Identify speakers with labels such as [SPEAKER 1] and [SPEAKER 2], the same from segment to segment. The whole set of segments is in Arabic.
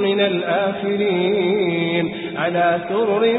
[SPEAKER 1] من الآخرين. على سرر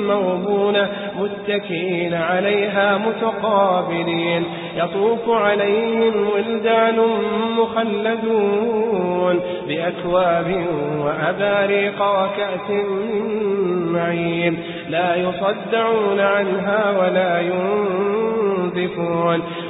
[SPEAKER 1] موضونة متكئين عليها متقابلين. يطوف عليهم ولدان مخلدون بأكواب وأباريق وكأس معين. لا يصدعون عنها ولا ينزفون.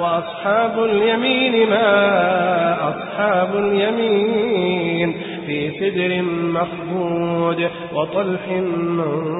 [SPEAKER 1] وأصحاب اليمين ما أصحاب اليمين في سدر مخبود وطلح منضود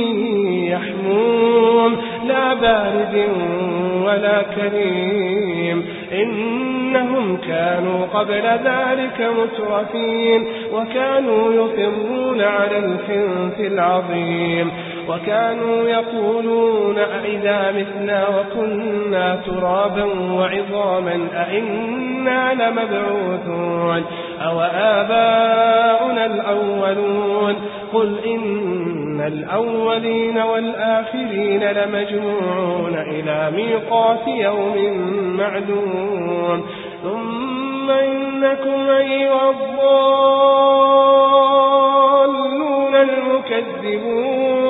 [SPEAKER 1] من يحموم لا بارد ولا كريم. إنهم كانوا قبل ذلك مترفين وكانوا يصرون على الحنث العظيم. وكانوا يقولون أئذا مثنا وكنا ترابا وعظاما أئنا لمبعوثون أو آباؤنا الأولون قل إن الأولين والآخرين لمجموعون إلى ميقات يوم معدوم ثم إنكم أيها الضالون المكذبون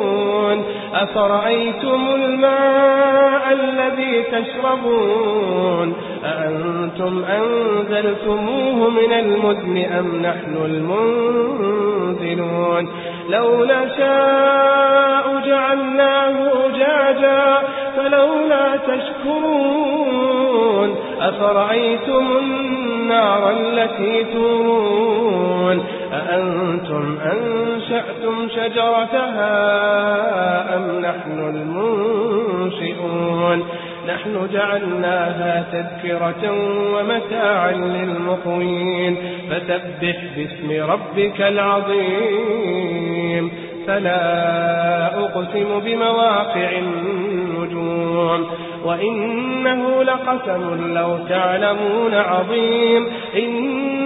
[SPEAKER 1] أفرأيتم الماء الذي تشربون؟ أأنتم أنزلتموه من المدن أم نحن المنزلون لو نشاء جعلناه أجاجا فلولا تشكرون. أفرأيتم النار التي تورون؟ أأنتم أنشأتم شجرتها أم نحن المنشئون؟ نحن جعلناها تذكرة ومتاعا للمقوين. فسبح باسم ربك العظيم. فلا أقسم بمواقع النجوم. وإنه لقسم لو تعلمون عظيم.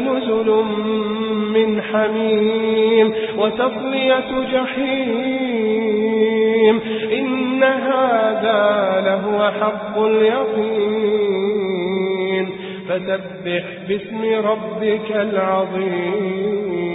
[SPEAKER 1] فنزل من حميم وتصلية جحيم. إن هذا لهو حق اليقين. فسبح باسم ربك العظيم.